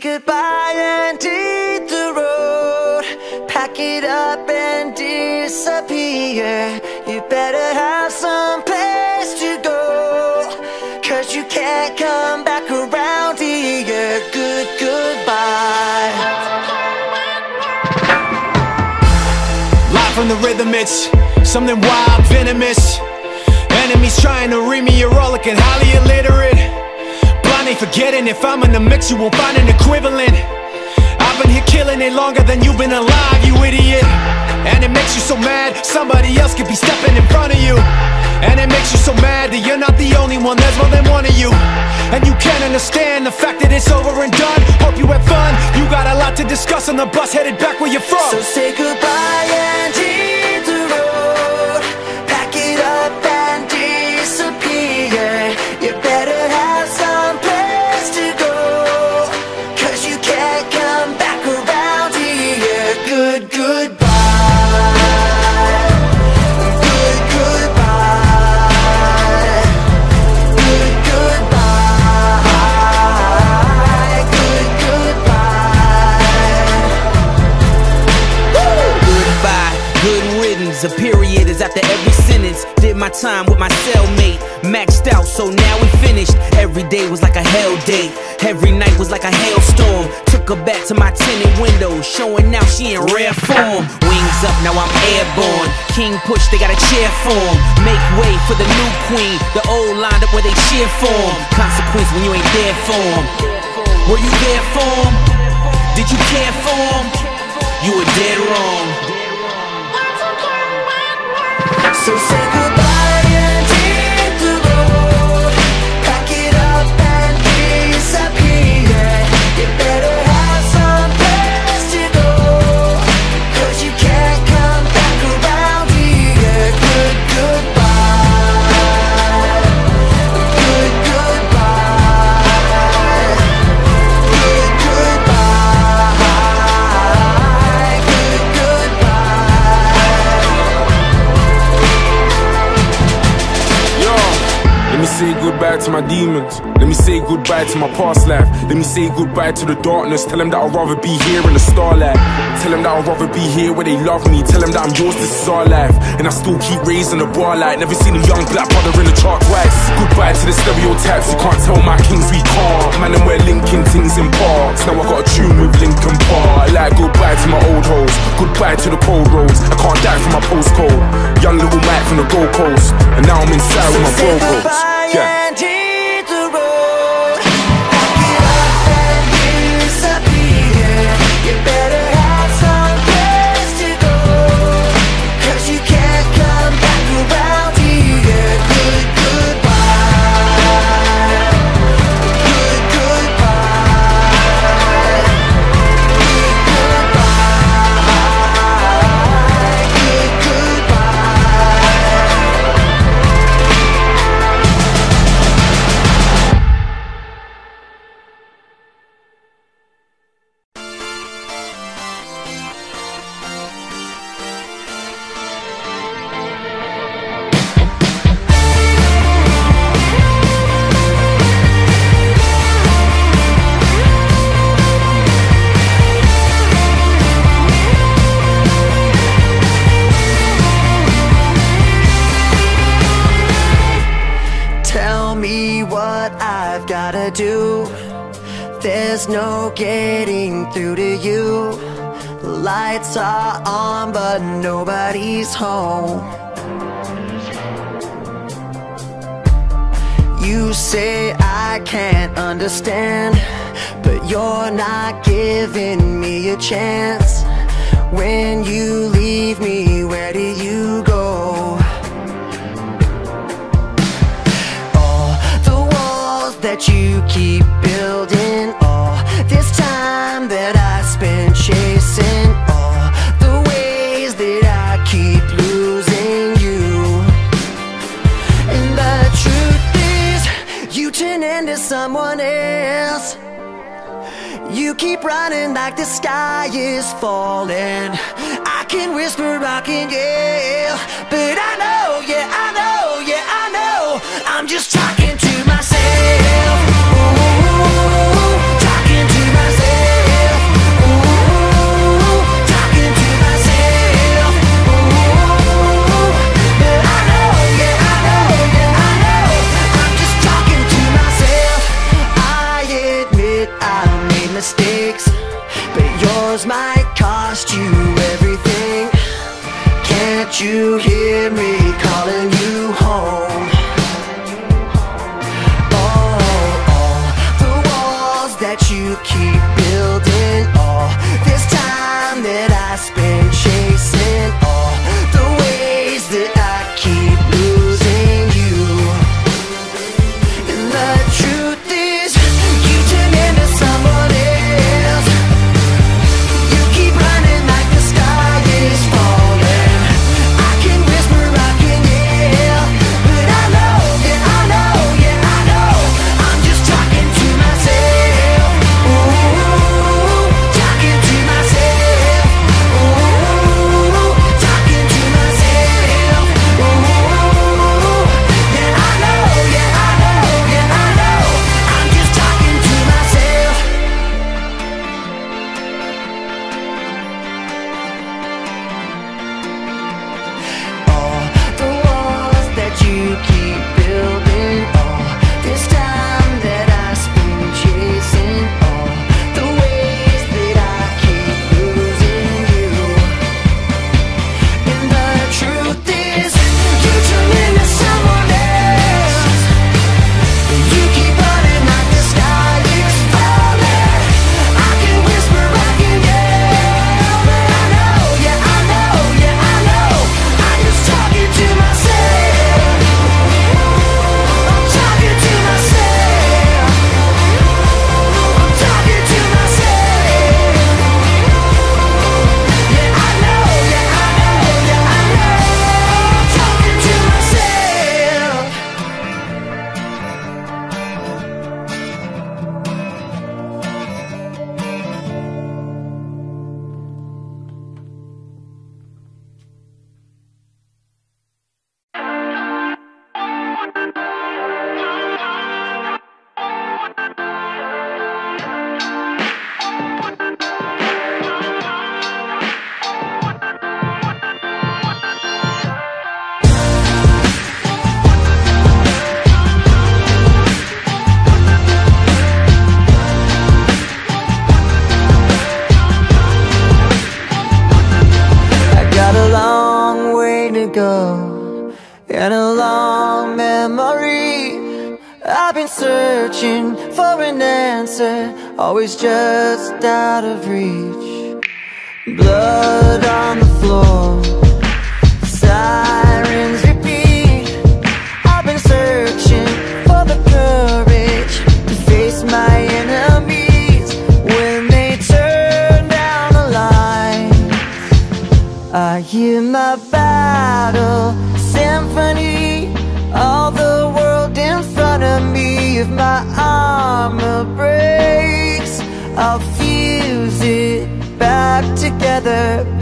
goodbye and hit the road. Pack it up and disappear. You better have some place to go. Cause you can't come back around here. Good, goodbye. Live from the rhythm, it's something wild, venomous. Enemies trying to read me, you're all looking highly illiterate. Forgetting, if I'm in the mix, you won't find an equivalent. I've been here killing it longer than you've been alive, you idiot. And it makes you so mad, somebody else could be stepping in front of you. And it makes you so mad that you're not the only one, there's more than one of you. And you can't understand the fact that it's over and done. Hope you had fun, you got a lot to discuss on the bus headed back where you're from. So say goodbye and time with my cellmate, maxed out, so now we finished. Every day was like a hell day. Every night was like a hailstorm. Took her back to my tinted window, showing now she in rare form. Wings up, now I'm airborne. King push, they got a chair form. Make way for the new queen. The old lined up where they cheer for 'em. Consequence when you ain't there for 'em. Were you there for 'em? Demons. Let me say goodbye to my past life. Let me say goodbye to the darkness. Tell them that I'd rather be here in the starlight. Tell them that I'd rather be here where they love me. Tell them that I'm yours, this is our life. And I still keep raising the bar light. Never seen a young black brother in the chart twice. Goodbye to the stereotypes. You can't tell my kings we can't. Man, and we're linking things in parks. Now I got a tune with Linkin Park. Like goodbye to my old hoes. Goodbye to the cold roads. I can't die from my postcode. Young little Mike from the Gold Coast. And now I'm inside with my bro There's no getting through to you. Lights are on, but nobody's home. You say I can't understand, but you're not giving me a chance. When you leave me, where do you go? All the walls that you keep keep running like the sky is falling. I can whisper, I can yell But I know, yeah, I know, yeah, I know. I'm just trying together.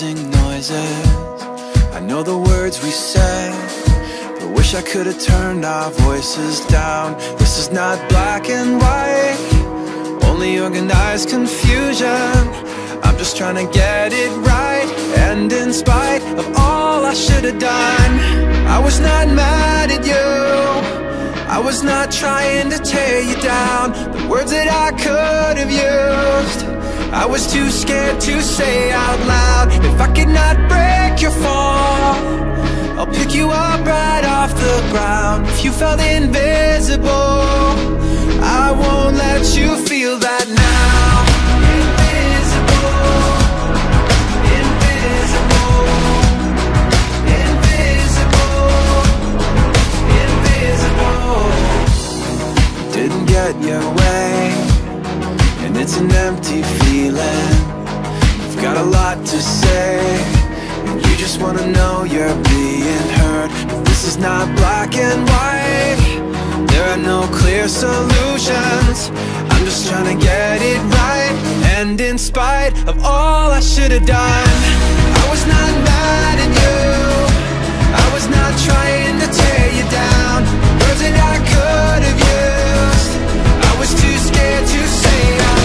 Buzzing noises. I know the words we said, but wish I could have turned our voices down. This is not black and white, only organized confusion. I'm just trying to get it right, and in spite of all I should have done, I was not mad at you. I was not trying to tear you down The words that I could I was too scared to say out loud If I could not break your fall I'll pick you up right off the ground. If you felt invisible I won't let you feel that now. Invisible Invisible Invisible Invisible. Didn't get your way it's an empty feeling. You've got a lot to say And you just wanna know you're being heard. But this is not black and white. There are no clear solutions. I'm just trying to get it right. And in spite of all I should have done I was not mad at you. I was not trying to tear you down. Words that I could have used. I was too scared to say out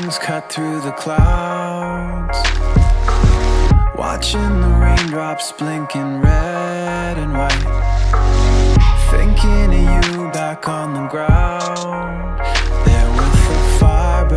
wings cut through the clouds. Watching the raindrops blinking red and white. Thinking of you back on the ground. There with the fire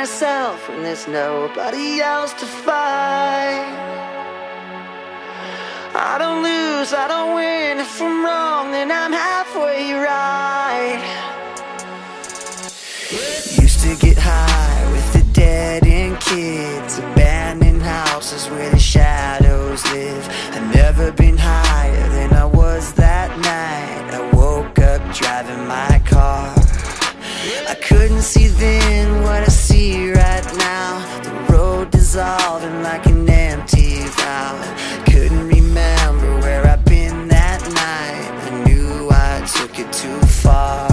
myself when there's nobody else to fight. I don't lose, I don't win. If I'm wrong, then I'm halfway right. Used to get high with the dead and kids, abandoned houses where the shadows live. I've never been higher than I was that night. I woke up driving my car. I couldn't see then what I see right now. The road dissolving like an empty vow Couldn't remember where I've been that night. I knew I took it too far.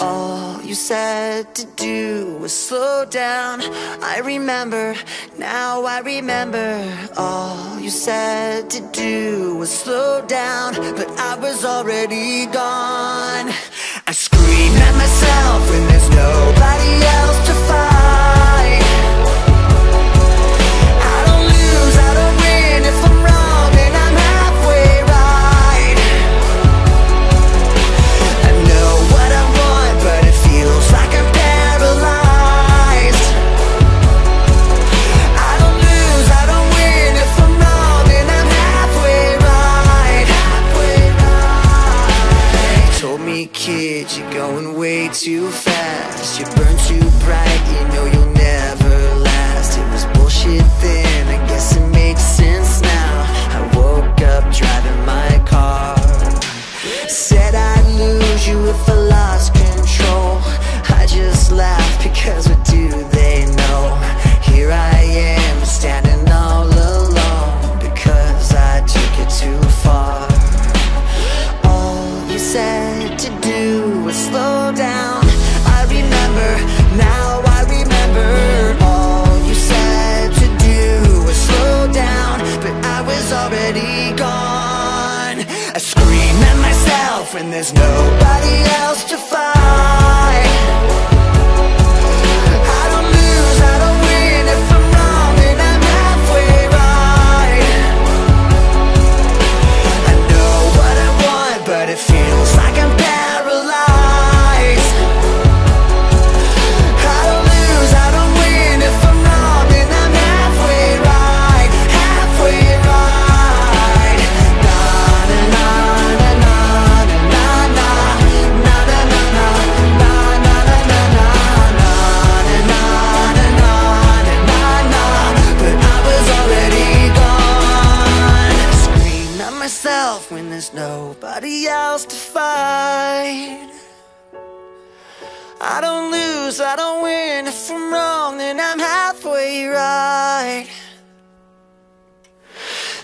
All you said to do was slow down. I remember, now I remember. All you said to do was slow down But I was already gone myself. is no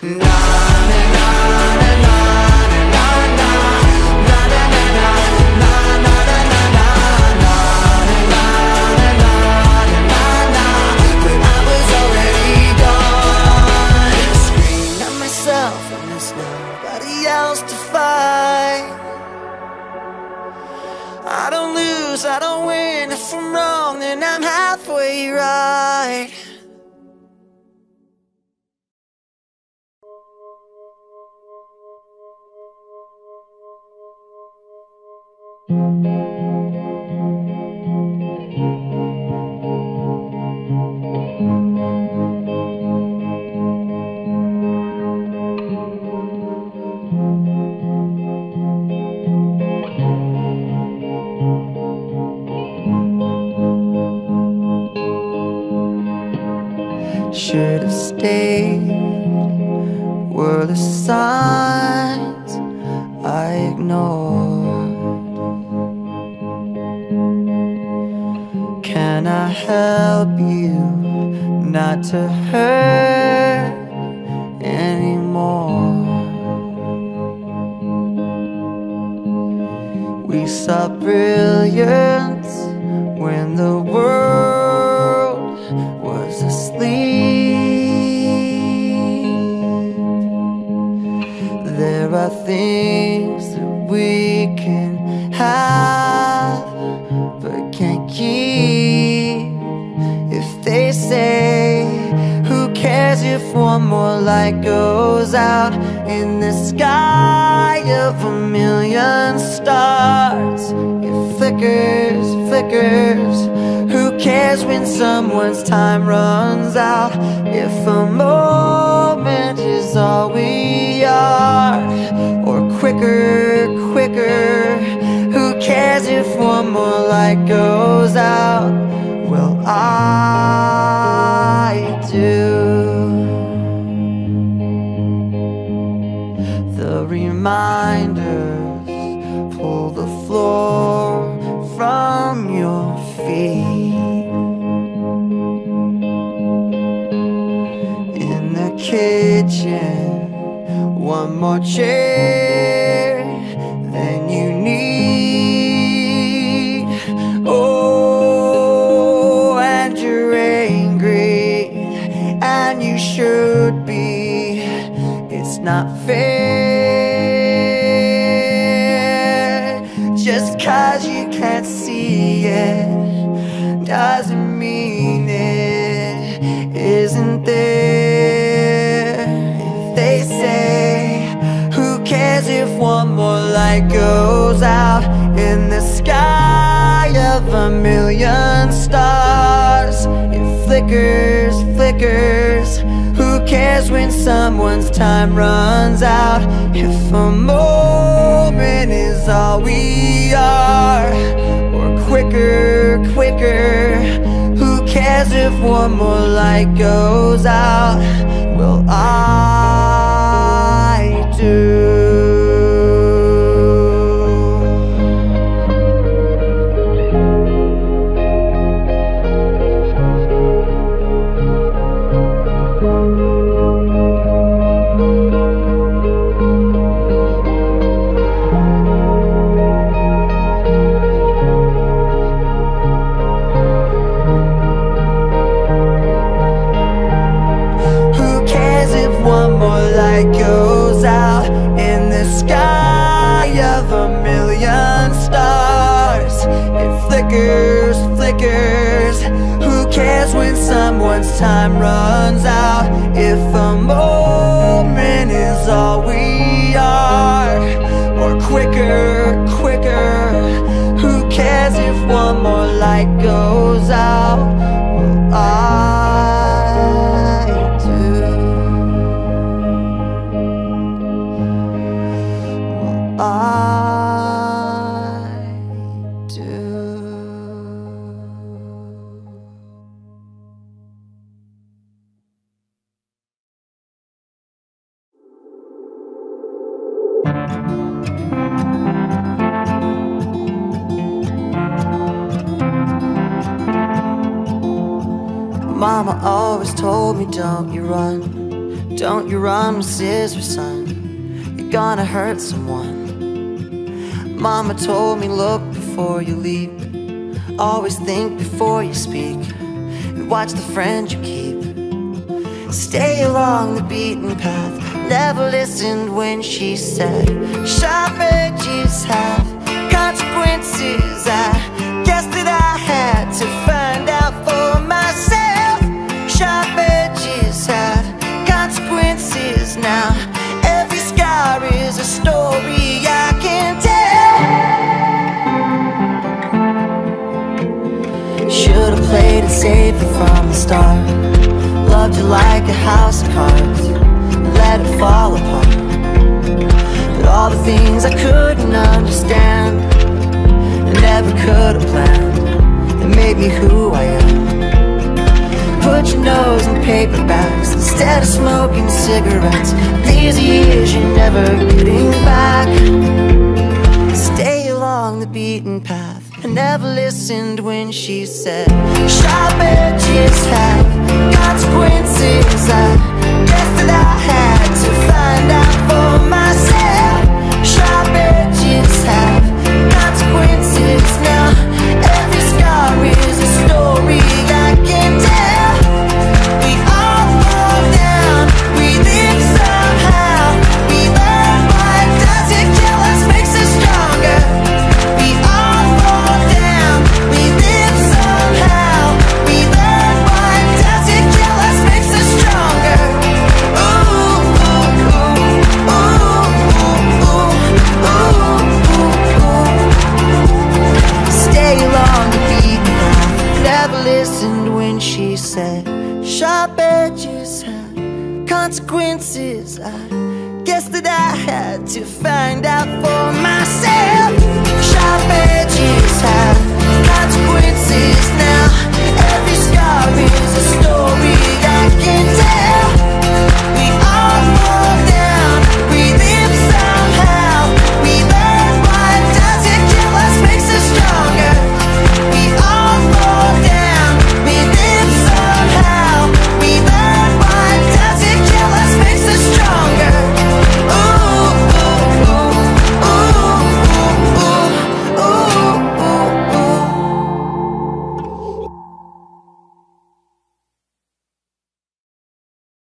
No. Can I help you not to hurt anymore? We saw brilliance when the world was asleep. There are things that we can have. light goes out in the sky of a million stars. It flickers, flickers. Who cares when someone's time runs out? If a moment is all we are, or quicker, quicker. Who cares if one more light goes out? Well, I. reminders pull the floor from your feet. In the kitchen, one more chair. flickers, flickers. Who cares when someone's time runs out? If a moment is all we are Or quicker, quicker. Who cares if one more light goes out? Will I Scissors, son. You're gonna hurt someone. Mama told me, look before you leap. Always think before you speak. And watch the friend you keep. Stay along the beaten path. Never listened when she said, Sharp edges have consequences. I a house cards, and let it fall apart. But all the things I couldn't understand, and never could have planned, that made me who I am. Put your nose in paperbacks instead of smoking cigarettes. These years you're never getting back. Stay along the beaten path. I never listened when she said, Sharp edges have consequences. I guess that I had to find out for myself.